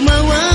Mà